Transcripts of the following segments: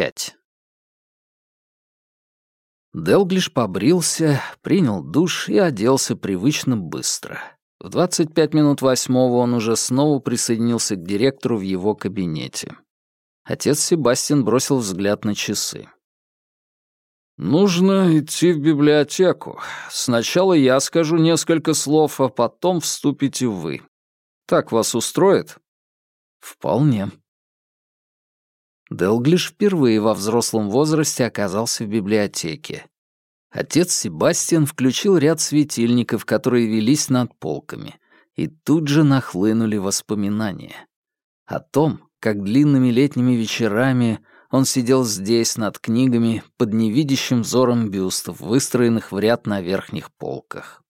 5. Делглиш побрился, принял душ и оделся привычно быстро. В 25 минут восьмого он уже снова присоединился к директору в его кабинете. Отец Себастьян бросил взгляд на часы. «Нужно идти в библиотеку. Сначала я скажу несколько слов, а потом вступите вы. Так вас устроит?» «Вполне». Делглиш впервые во взрослом возрасте оказался в библиотеке. Отец Себастьян включил ряд светильников, которые велись над полками, и тут же нахлынули воспоминания. О том, как длинными летними вечерами он сидел здесь, над книгами, под невидящим взором бюстов, выстроенных в ряд на верхних полках.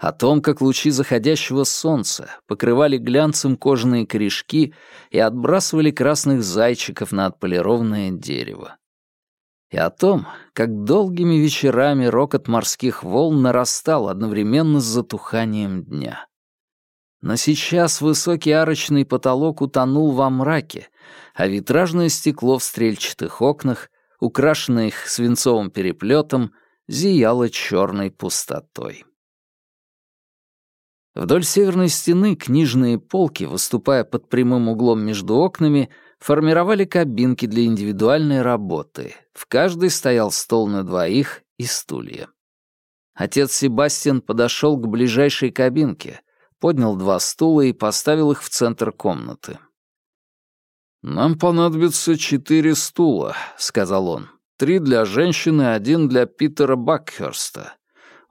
О том, как лучи заходящего солнца покрывали глянцем кожаные корешки и отбрасывали красных зайчиков на отполированное дерево. И о том, как долгими вечерами рокот морских волн нарастал одновременно с затуханием дня. Но сейчас высокий арочный потолок утонул во мраке, а витражное стекло в стрельчатых окнах, украшенное их свинцовым переплетом, зияло черной пустотой. Вдоль северной стены книжные полки, выступая под прямым углом между окнами, формировали кабинки для индивидуальной работы. В каждой стоял стол на двоих и стулья. Отец Себастьян подошел к ближайшей кабинке, поднял два стула и поставил их в центр комнаты. «Нам понадобится четыре стула», — сказал он. «Три для женщины, один для Питера Бакхерста.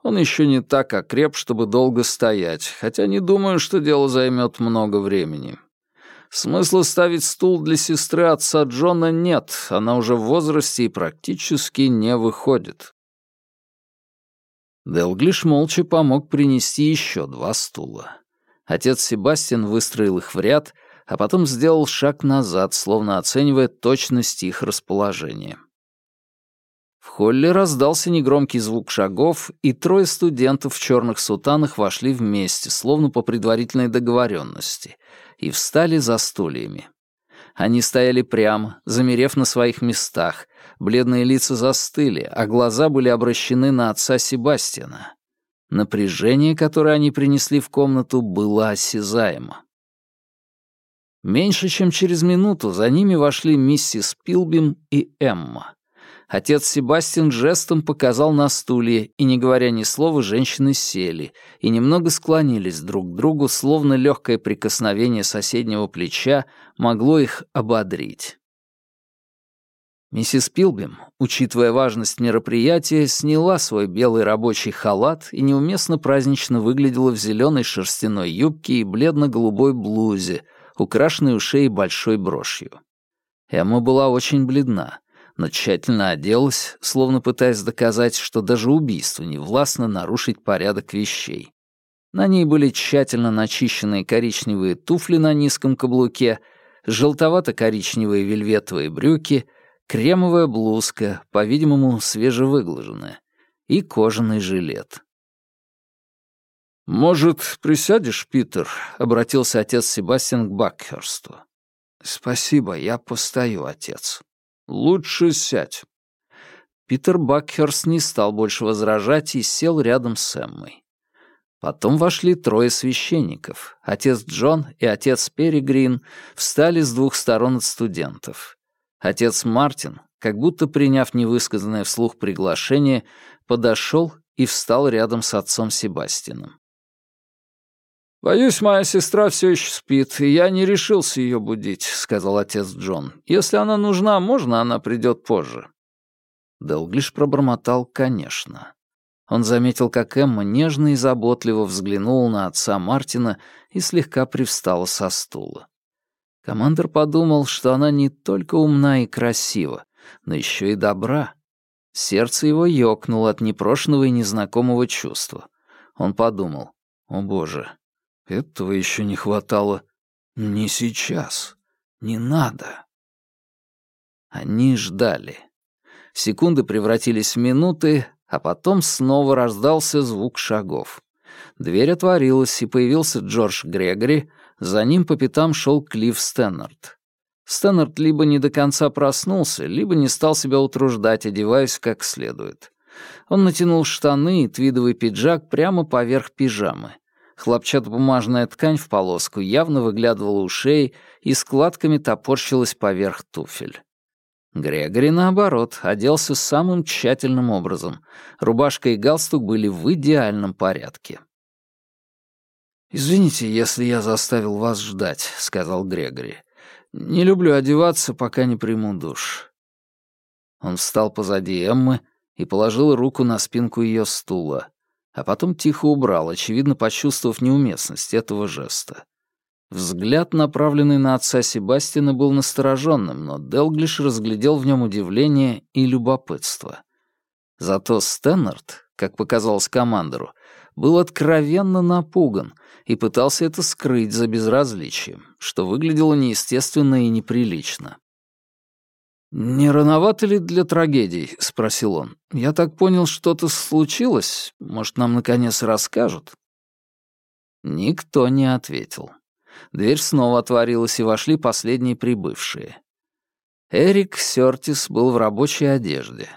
Он еще не так окреп, чтобы долго стоять, хотя не думаю, что дело займет много времени. Смысла ставить стул для сестры отца Джона нет, она уже в возрасте и практически не выходит». Делглиш молча помог принести еще два стула. Отец Себастьян выстроил их в ряд, а потом сделал шаг назад, словно оценивая точность их расположения. Холле раздался негромкий звук шагов, и трое студентов в черных сутанах вошли вместе, словно по предварительной договоренности, и встали за стульями. Они стояли прямо, замерев на своих местах, бледные лица застыли, а глаза были обращены на отца Себастьяна. Напряжение, которое они принесли в комнату, было осязаемо. Меньше чем через минуту за ними вошли миссис Пилбим и Эмма. Отец Себастьян жестом показал на стулья, и, не говоря ни слова, женщины сели и немного склонились друг к другу, словно легкое прикосновение соседнего плеча могло их ободрить. Миссис Пилбим, учитывая важность мероприятия, сняла свой белый рабочий халат и неуместно празднично выглядела в зеленой шерстяной юбке и бледно-голубой блузе, украшенной у шеи большой брошью. Эмма была очень бледна, но тщательно оделась, словно пытаясь доказать, что даже убийство не властно нарушить порядок вещей. На ней были тщательно начищенные коричневые туфли на низком каблуке, желтовато-коричневые вельветовые брюки — кремовая блузка, по-видимому, свежевыглаженная, и кожаный жилет. «Может, присядешь, Питер?» — обратился отец Себастьян к Бакхерсту. «Спасибо, я постою, отец». «Лучше сядь». Питер Бакхерст не стал больше возражать и сел рядом с Эммой. Потом вошли трое священников. Отец Джон и отец Перегрин встали с двух сторон от студентов. Отец Мартин, как будто приняв невысказанное вслух приглашение, подошел и встал рядом с отцом Себастином. «Боюсь, моя сестра все еще спит, и я не решился ее будить», — сказал отец Джон. «Если она нужна, можно она придет позже». Делглиш пробормотал «конечно». Он заметил, как Эмма нежно и заботливо взглянула на отца Мартина и слегка привстала со стула. Командор подумал, что она не только умна и красива, но еще и добра. Сердце его ёкнуло от непрошенного и незнакомого чувства. Он подумал, «О боже, этого еще не хватало. Не сейчас. Не надо». Они ждали. Секунды превратились в минуты, а потом снова раздался звук шагов. Дверь отворилась, и появился Джордж Грегори, за ним по пятам шел Клифф Стэннард. Стэннерт либо не до конца проснулся, либо не стал себя утруждать, одеваясь как следует. Он натянул штаны и твидовый пиджак прямо поверх пижамы. Хлопчатобумажная ткань в полоску явно выглядывала у шеи и складками топорщилась поверх туфель. Грегори, наоборот, оделся самым тщательным образом. Рубашка и галстук были в идеальном порядке. «Извините, если я заставил вас ждать», — сказал Грегори. «Не люблю одеваться, пока не приму душ». Он встал позади Эммы и положил руку на спинку ее стула, а потом тихо убрал, очевидно почувствовав неуместность этого жеста. Взгляд, направленный на отца Себастьяна, был настороженным, но Делглиш разглядел в нем удивление и любопытство. Зато Стэннард, как показалось командору, был откровенно напуган и пытался это скрыть за безразличием, что выглядело неестественно и неприлично. «Не рановато ли для трагедий?» — спросил он. «Я так понял, что-то случилось. Может, нам, наконец, расскажут?» Никто не ответил. Дверь снова отворилась, и вошли последние прибывшие. Эрик Сёртис был в рабочей одежде.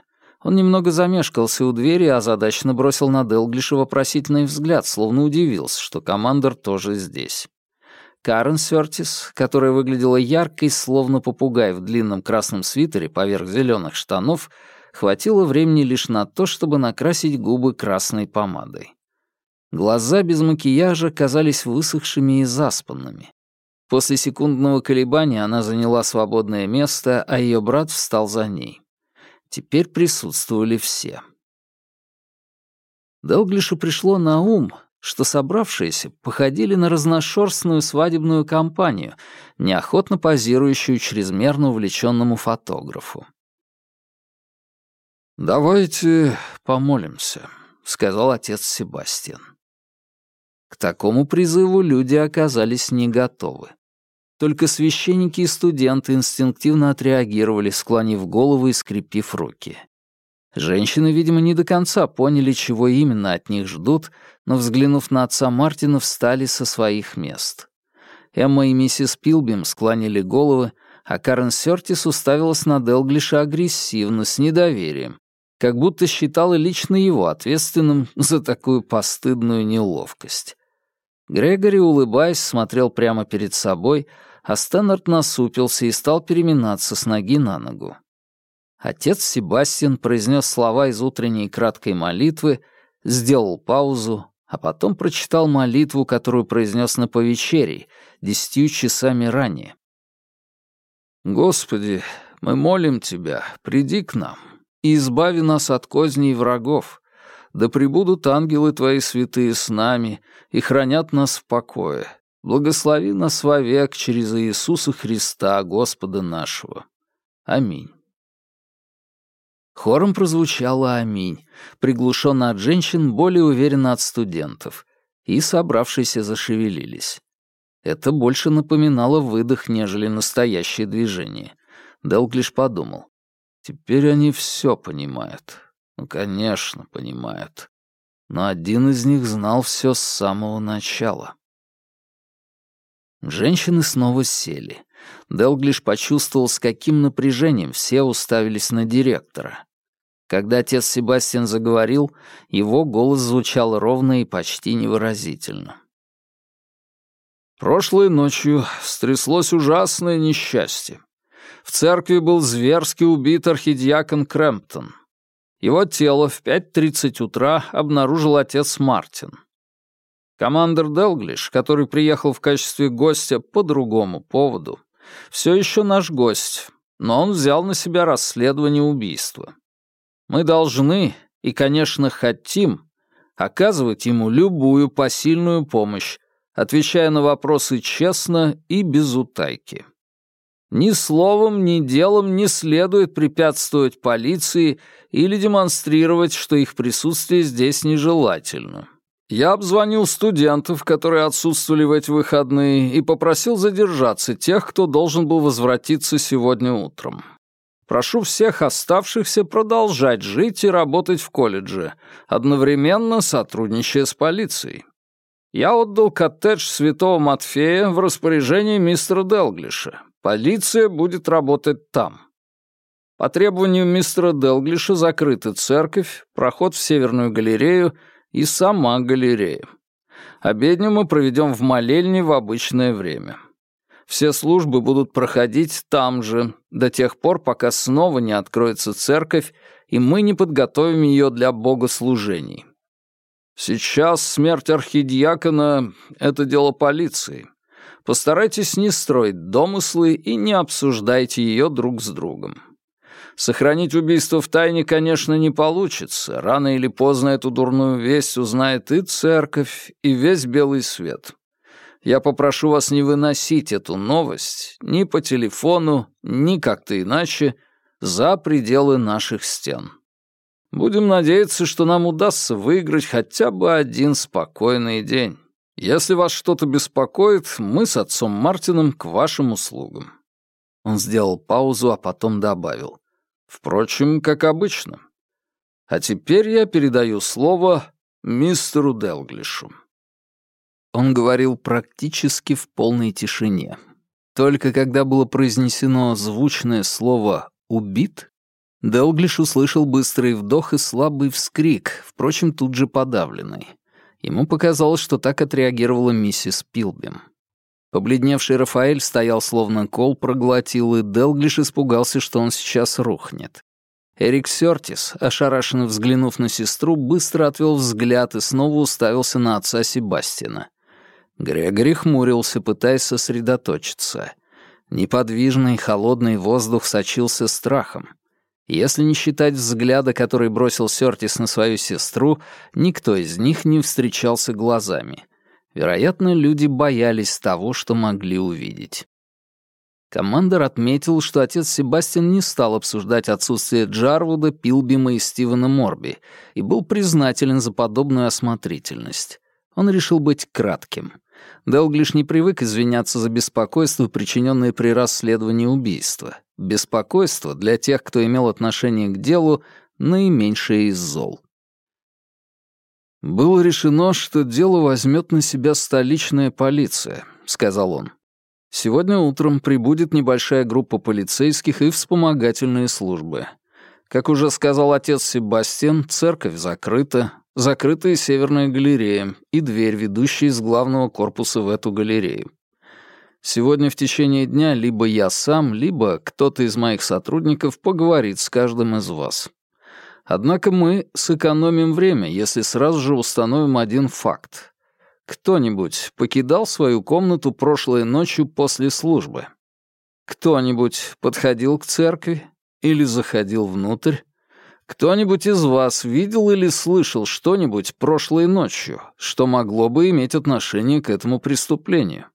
Он немного замешкался у двери, а задачно бросил на Делглиша вопросительный взгляд, словно удивился, что командор тоже здесь. Карен Сёртис, которая выглядела яркой, словно попугай в длинном красном свитере поверх зеленых штанов, хватило времени лишь на то, чтобы накрасить губы красной помадой. Глаза без макияжа казались высохшими и заспанными. После секундного колебания она заняла свободное место, а ее брат встал за ней. Теперь присутствовали все. Делглишу пришло на ум, что собравшиеся походили на разношерстную свадебную компанию, неохотно позирующую чрезмерно увлеченному фотографу. «Давайте помолимся», — сказал отец Себастьян. К такому призыву люди оказались не готовы. Только священники и студенты инстинктивно отреагировали, склонив голову и скрепив руки. Женщины, видимо, не до конца поняли, чего именно от них ждут, но, взглянув на отца Мартина, встали со своих мест. Эмма и миссис Пилбим склонили головы, а Карен Сёртис уставилась на Делглиша агрессивно, с недоверием, как будто считала лично его ответственным за такую постыдную неловкость. Грегори, улыбаясь, смотрел прямо перед собой, а Стэннард насупился и стал переминаться с ноги на ногу. Отец Себастьян произнес слова из утренней краткой молитвы, сделал паузу, а потом прочитал молитву, которую произнес на повечерии, десятью часами ранее. «Господи, мы молим Тебя, приди к нам и избави нас от козней врагов, да пребудут ангелы Твои святые с нами и хранят нас в покое. Благослови нас вовек через Иисуса Христа, Господа нашего. Аминь». Хором прозвучало «Аминь», приглушенно от женщин, более уверенно от студентов, и собравшиеся зашевелились. Это больше напоминало выдох, нежели настоящее движение. Делглиш подумал. Теперь они все понимают. Ну, конечно, понимают. Но один из них знал все с самого начала. Женщины снова сели. Делглиш почувствовал, с каким напряжением все уставились на директора. Когда отец Себастьян заговорил, его голос звучал ровно и почти невыразительно. Прошлой ночью стряслось ужасное несчастье. В церкви был зверски убит архидиакон Крэмптон. Его тело в 5.30 утра обнаружил отец Мартин. Командер Делглиш, который приехал в качестве гостя по другому поводу, все еще наш гость, но он взял на себя расследование убийства. Мы должны и, конечно, хотим оказывать ему любую посильную помощь, отвечая на вопросы честно и без утайки. Ни словом, ни делом не следует препятствовать полиции или демонстрировать, что их присутствие здесь нежелательно. Я обзвонил студентов, которые отсутствовали в эти выходные, и попросил задержаться тех, кто должен был возвратиться сегодня утром. Прошу всех оставшихся продолжать жить и работать в колледже, одновременно сотрудничая с полицией. Я отдал коттедж Святого Матфея в распоряжение мистера Делглиша. Полиция будет работать там. По требованию мистера Делглиша закрыта церковь, проход в Северную галерею и сама галерея. Обедню мы проведем в молельне в обычное время. Все службы будут проходить там же, до тех пор, пока снова не откроется церковь, и мы не подготовим ее для богослужений. Сейчас смерть архидиакона — это дело полиции. Постарайтесь не строить домыслы и не обсуждайте ее друг с другом. Сохранить убийство в тайне, конечно, не получится. Рано или поздно эту дурную весть узнает и церковь, и весь белый свет. Я попрошу вас не выносить эту новость ни по телефону, ни как-то иначе за пределы наших стен. Будем надеяться, что нам удастся выиграть хотя бы один спокойный день. Если вас что-то беспокоит, мы с отцом Мартином к вашим услугам». Он сделал паузу, а потом добавил. Впрочем, как обычно. А теперь я передаю слово мистеру Делглишу. Он говорил практически в полной тишине. Только когда было произнесено звучное слово «убит», Делглиш услышал быстрый вдох и слабый вскрик, впрочем, тут же подавленный. Ему показалось, что так отреагировала миссис Пилбим. Побледневший Рафаэль стоял словно кол проглотил, и Делглиш испугался, что он сейчас рухнет. Эрик Сёртис, ошарашенно взглянув на сестру, быстро отвел взгляд и снова уставился на отца Себастина. Грегори хмурился, пытаясь сосредоточиться. Неподвижный, холодный воздух сочился страхом. Если не считать взгляда, который бросил Сёртис на свою сестру, никто из них не встречался глазами — Вероятно, люди боялись того, что могли увидеть. Командор отметил, что отец Себастьян не стал обсуждать отсутствие Джарвуда, Пилбима и Стивена Морби и был признателен за подобную осмотрительность. Он решил быть кратким. Делглиш не привык извиняться за беспокойство, причиненное при расследовании убийства. Беспокойство для тех, кто имел отношение к делу, наименьшее из зол. «Было решено, что дело возьмет на себя столичная полиция», — сказал он. «Сегодня утром прибудет небольшая группа полицейских и вспомогательные службы. Как уже сказал отец Себастьян, церковь закрыта, закрыта и северная галерея, и дверь, ведущая из главного корпуса в эту галерею. Сегодня в течение дня либо я сам, либо кто-то из моих сотрудников поговорит с каждым из вас. Однако мы сэкономим время, если сразу же установим один факт. Кто-нибудь покидал свою комнату прошлой ночью после службы? Кто-нибудь подходил к церкви или заходил внутрь? Кто-нибудь из вас видел или слышал что-нибудь прошлой ночью, что могло бы иметь отношение к этому преступлению?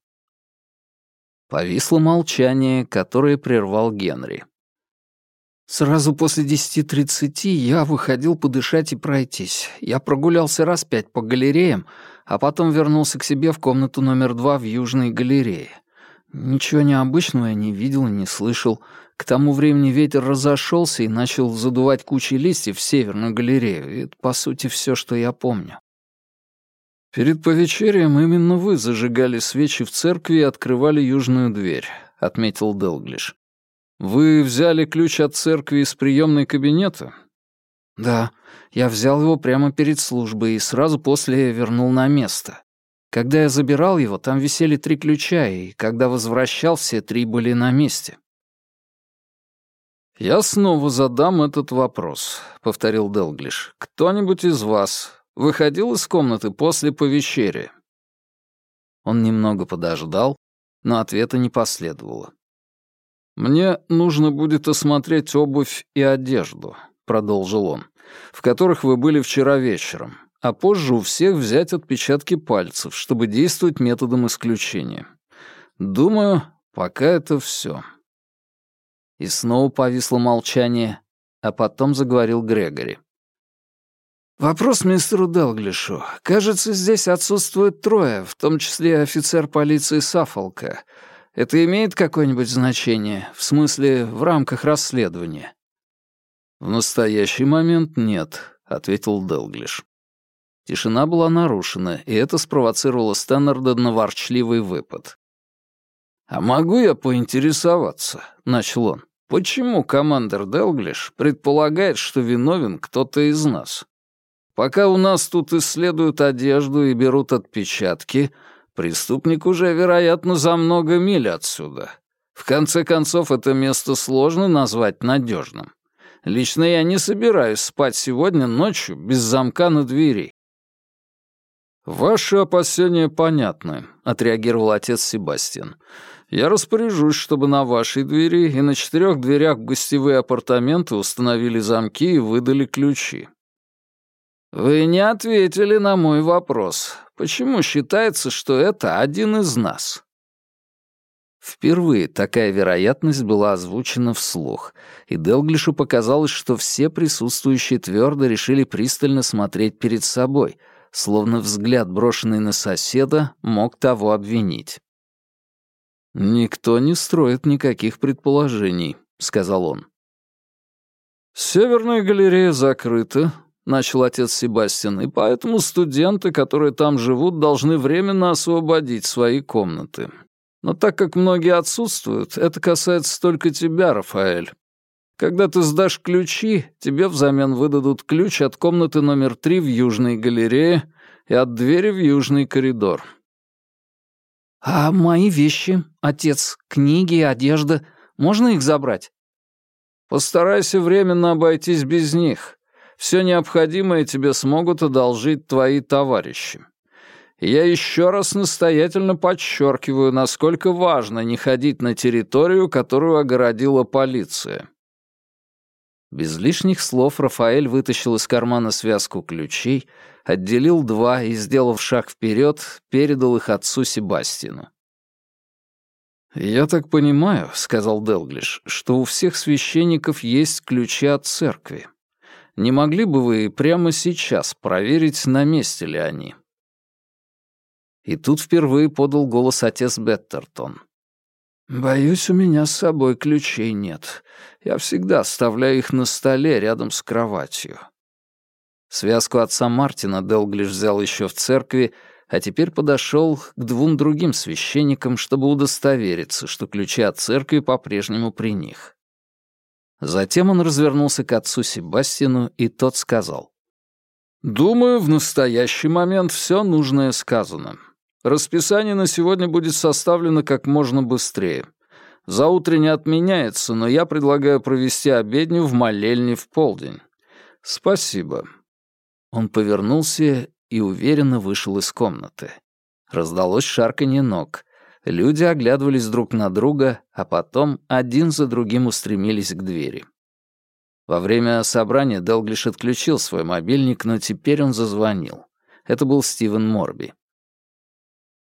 Повисло молчание, которое прервал Генри. Сразу после десяти тридцати я выходил подышать и пройтись. Я прогулялся раз пять по галереям, а потом вернулся к себе в комнату номер два в Южной галерее. Ничего необычного я не видел и не слышал. К тому времени ветер разошелся и начал задувать кучи листьев в Северную галерею. И это, по сути, все, что я помню. «Перед повечерием именно вы зажигали свечи в церкви и открывали южную дверь», — отметил Делглиш. «Вы взяли ключ от церкви из приемной кабинета?» «Да, я взял его прямо перед службой и сразу после вернул на место. Когда я забирал его, там висели три ключа, и когда возвращал, все три были на месте». «Я снова задам этот вопрос», — повторил Делглиш. «Кто-нибудь из вас выходил из комнаты после повечерия?» Он немного подождал, но ответа не последовало. «Мне нужно будет осмотреть обувь и одежду», — продолжил он, «в которых вы были вчера вечером, а позже у всех взять отпечатки пальцев, чтобы действовать методом исключения. Думаю, пока это все». И снова повисло молчание, а потом заговорил Грегори. «Вопрос мистеру Делглишу. Кажется, здесь отсутствует трое, в том числе офицер полиции Сафолка. Это имеет какое-нибудь значение? В смысле, в рамках расследования?» «В настоящий момент нет», — ответил Делглиш. Тишина была нарушена, и это спровоцировало Стэннерда на ворчливый выпад. «А могу я поинтересоваться?» — начал он. «Почему командир Делглиш предполагает, что виновен кто-то из нас? Пока у нас тут исследуют одежду и берут отпечатки, преступник уже, вероятно, за много миль отсюда. В конце концов, это место сложно назвать надежным. Лично я не собираюсь спать сегодня ночью без замка на двери. «Ваши опасения понятны», — отреагировал отец Себастьян. «Я распоряжусь, чтобы на вашей двери и на четырех дверях в гостевые апартаменты установили замки и выдали ключи». «Вы не ответили на мой вопрос. Почему считается, что это один из нас?» Впервые такая вероятность была озвучена вслух, и Делглишу показалось, что все присутствующие твердо решили пристально смотреть перед собой, словно взгляд, брошенный на соседа, мог того обвинить. «Никто не строит никаких предположений», — сказал он. «Северная галерея закрыта», — начал отец Себастьян, «и поэтому студенты, которые там живут, должны временно освободить свои комнаты. Но так как многие отсутствуют, это касается только тебя, Рафаэль. Когда ты сдашь ключи, тебе взамен выдадут ключ от комнаты номер три в Южной галерее и от двери в Южный коридор. «А мои вещи, отец, книги, одежда, можно их забрать?» «Постарайся временно обойтись без них. Все необходимое тебе смогут одолжить твои товарищи я еще раз настоятельно подчеркиваю, насколько важно не ходить на территорию, которую огородила полиция. Без лишних слов Рафаэль вытащил из кармана связку ключей, отделил два и, сделав шаг вперед, передал их отцу Себастину. «Я так понимаю», — сказал Делглиш, — «что у всех священников есть ключи от церкви. Не могли бы вы прямо сейчас проверить, на месте ли они?» И тут впервые подал голос отец Беттертон. «Боюсь, у меня с собой ключей нет. Я всегда оставляю их на столе рядом с кроватью». Связку отца Мартина Делглиш взял еще в церкви, а теперь подошел к двум другим священникам, чтобы удостовериться, что ключи от церкви по-прежнему при них. Затем он развернулся к отцу Себастину, и тот сказал. «Думаю, в настоящий момент все нужное сказано. Расписание на сегодня будет составлено как можно быстрее. Заутренне отменяется, но я предлагаю провести обедню в молельне в полдень. Спасибо». Он повернулся и уверенно вышел из комнаты. Раздалось шарканье ног. Люди оглядывались друг на друга, а потом один за другим устремились к двери. Во время собрания Делглиш отключил свой мобильник, но теперь он зазвонил. Это был Стивен Морби.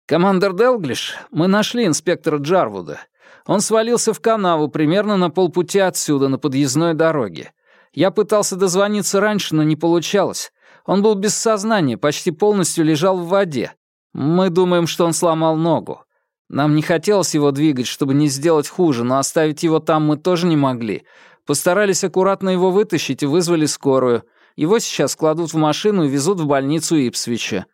«Командор Делглиш, мы нашли инспектора Джарвуда. Он свалился в канаву примерно на полпути отсюда, на подъездной дороге. Я пытался дозвониться раньше, но не получалось. Он был без сознания, почти полностью лежал в воде. Мы думаем, что он сломал ногу. Нам не хотелось его двигать, чтобы не сделать хуже, но оставить его там мы тоже не могли. Постарались аккуратно его вытащить и вызвали скорую. Его сейчас кладут в машину и везут в больницу Ипсвича.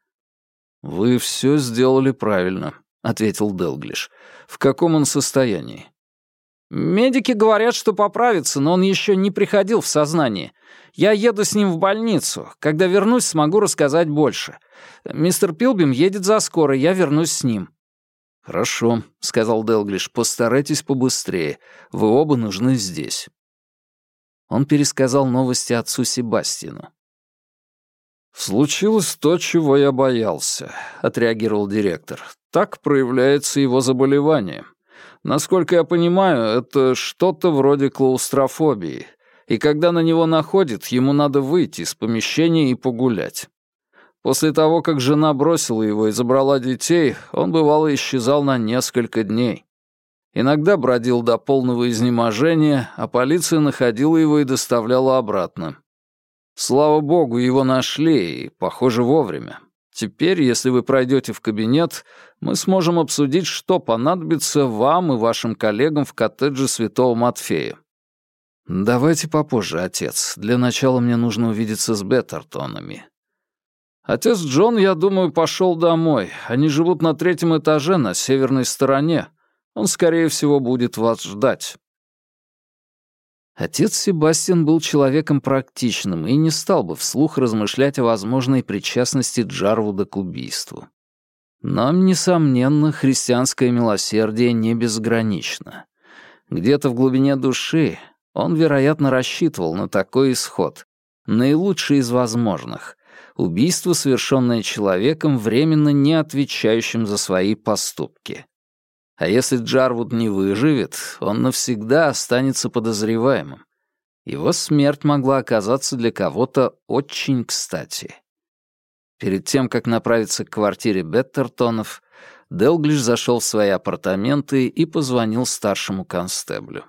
«Вы все сделали правильно», — ответил Делглиш. «В каком он состоянии?» «Медики говорят, что поправится, но он еще не приходил в сознание. Я еду с ним в больницу. Когда вернусь, смогу рассказать больше. Мистер Пилбим едет за скорой, я вернусь с ним». «Хорошо», — сказал Делглиш, — «постарайтесь побыстрее. Вы оба нужны здесь». Он пересказал новости отцу Себастину. «Случилось то, чего я боялся», — отреагировал директор. «Так проявляется его заболевание. Насколько я понимаю, это что-то вроде клаустрофобии, и когда на него находит, ему надо выйти из помещения и погулять. После того, как жена бросила его и забрала детей, он бывало исчезал на несколько дней. Иногда бродил до полного изнеможения, а полиция находила его и доставляла обратно. Слава богу, его нашли, и, похоже, вовремя. Теперь, если вы пройдете в кабинет, мы сможем обсудить, что понадобится вам и вашим коллегам в коттедже Святого Матфея. Давайте попозже, отец. Для начала мне нужно увидеться с Беттертонами. Отец Джон, я думаю, пошел домой. Они живут на третьем этаже на северной стороне. Он, скорее всего, будет вас ждать». Отец Себастьян был человеком практичным и не стал бы вслух размышлять о возможной причастности Джарвуда к убийству. Но, несомненно, христианское милосердие не безгранично. Где-то в глубине души он, вероятно, рассчитывал на такой исход, наилучший из возможных — убийство, совершенное человеком, временно не отвечающим за свои поступки. А если Джарвуд не выживет, он навсегда останется подозреваемым. Его смерть могла оказаться для кого-то очень кстати. Перед тем, как направиться к квартире Беттертонов, Делглиш зашел в свои апартаменты и позвонил старшему констеблю.